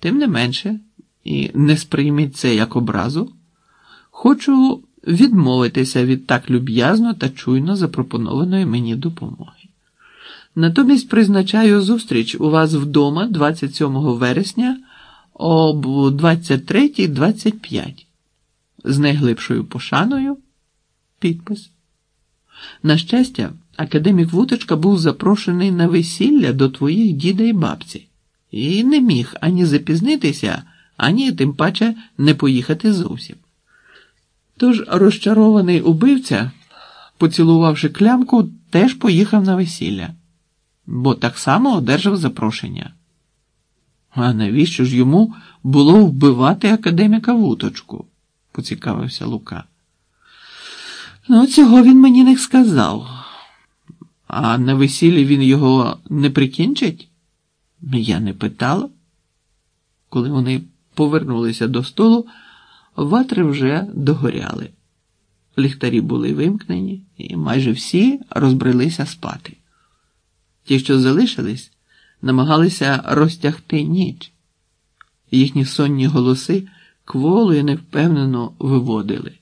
Тим не менше, і не сприйміть це як образу, хочу відмовитися від так люб'язно та чуйно запропонованої мені допомоги. Натомість призначаю зустріч у вас вдома 27 вересня об 23.25 з найглибшою пошаною. Підпис. На щастя, академік Вуточка був запрошений на весілля до твоїх діда і бабці і не міг ані запізнитися, ані тим паче не поїхати зовсім. Тож розчарований убивця, поцілувавши клямку, теж поїхав на весілля, бо так само одержав запрошення. А навіщо ж йому було вбивати академіка Вуточку? поцікавився Лука. Ну, цього він мені не сказав. А на весіллі він його не прикінчить? Я не питала. Коли вони повернулися до столу, ватри вже догоряли. Ліхтарі були вимкнені, і майже всі розбрелися спати. Ті, що залишились, намагалися розтягти ніч. Їхні сонні голоси кволо і невпевнено виводили.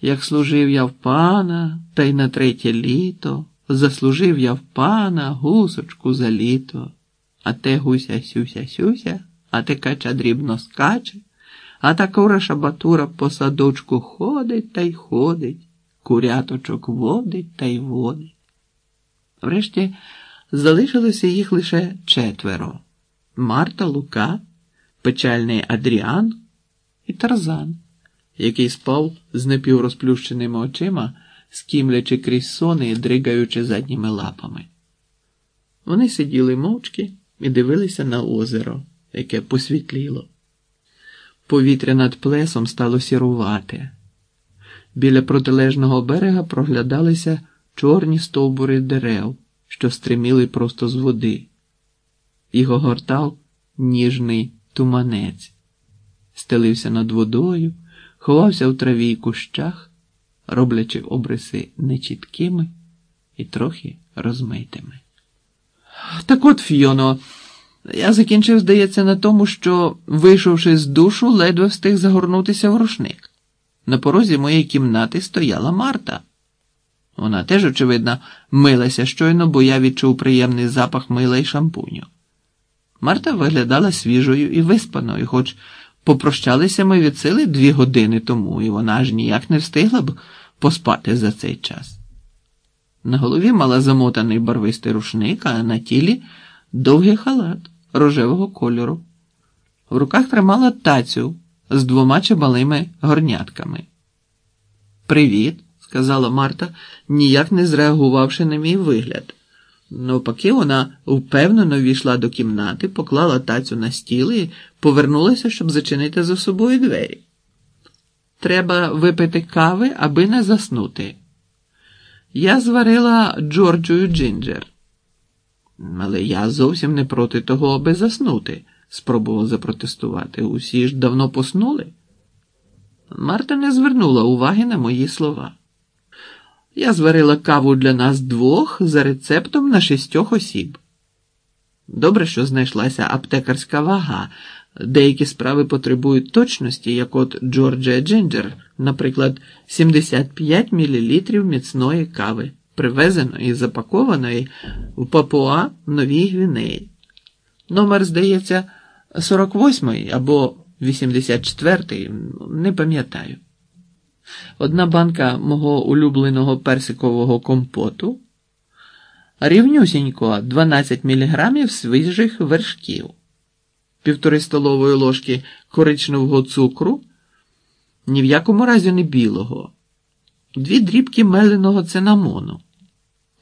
Як служив я в пана, та й на третє літо, заслужив я в пана гусочку за літо, а те гуся сюся сюся, а те кача дрібно скаче, а та кура шабатура по садочку ходить та й ходить, куряточок водить та й водить. Врешті залишилося їх лише четверо Марта, Лука, печальний Адріан і Тарзан який спав з напіврозплющеними очима, скімлячи крізь сони і дригаючи задніми лапами. Вони сиділи мовчки і дивилися на озеро, яке посвітліло. Повітря над плесом стало сірувати. Біля протилежного берега проглядалися чорні стовбури дерев, що стриміли просто з води. Його гортав ніжний туманець, стелився над водою ховався в траві й кущах, роблячи обриси нечіткими і трохи розмитими. Так от, Фйоно, я закінчив, здається, на тому, що, вийшовши з душу, ледве встиг загорнутися в рушник. На порозі моєї кімнати стояла Марта. Вона теж, очевидно, милася щойно, бо я відчув приємний запах мила і шампуню. Марта виглядала свіжою і виспаною, хоч Попрощалися ми від сили дві години тому, і вона ж ніяк не встигла б поспати за цей час. На голові мала замотаний барвистий рушник, а на тілі довгий халат рожевого кольору. В руках тримала тацю з двома чабалими горнятками. Привіт, сказала Марта, ніяк не зреагувавши на мій вигляд. Навпаки, вона впевнено війшла до кімнати, поклала тацю на стіл і повернулася, щоб зачинити за собою двері. Треба випити кави, аби не заснути. Я зварила Джорджою Джинджер. Але я зовсім не проти того, аби заснути, спробував запротестувати. Усі ж давно поснули. Марта не звернула уваги на мої слова. Я зварила каву для нас двох за рецептом на шістьох осіб. Добре, що знайшлася аптекарська вага. Деякі справи потребують точності, як от Джорджія Джинджер, наприклад, 75 мл міцної кави, привезеної і запакованої в Папуа Новій Гвінеї. Номер, здається, 48 або 84, не пам'ятаю одна банка мого улюбленого персикового компоту, рівнюсінько 12 мг свіжих вершків, півтори столової ложки коричневого цукру, ні в якому разі не білого, дві дрібки меленого цинамону,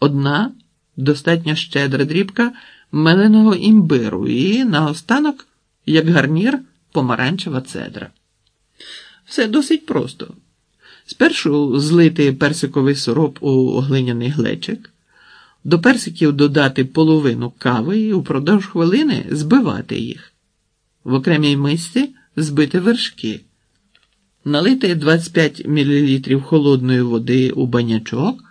одна достатньо щедра дрібка меленого імбиру і наостанок, як гарнір, помаранчева цедра. Все досить просто. Спершу злити персиковий сироп у глиняний глечик, до персиків додати половину кави і упродовж хвилини збивати їх, в окремій мисці збити вершки, налити 25 мл холодної води у банячок,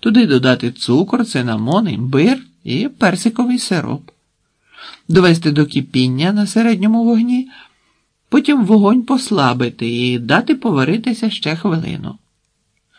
туди додати цукор, цинамон, імбир і персиковий сироп. довести до кипіння на середньому вогні, потім вогонь послабити і дати поваритися ще хвилину.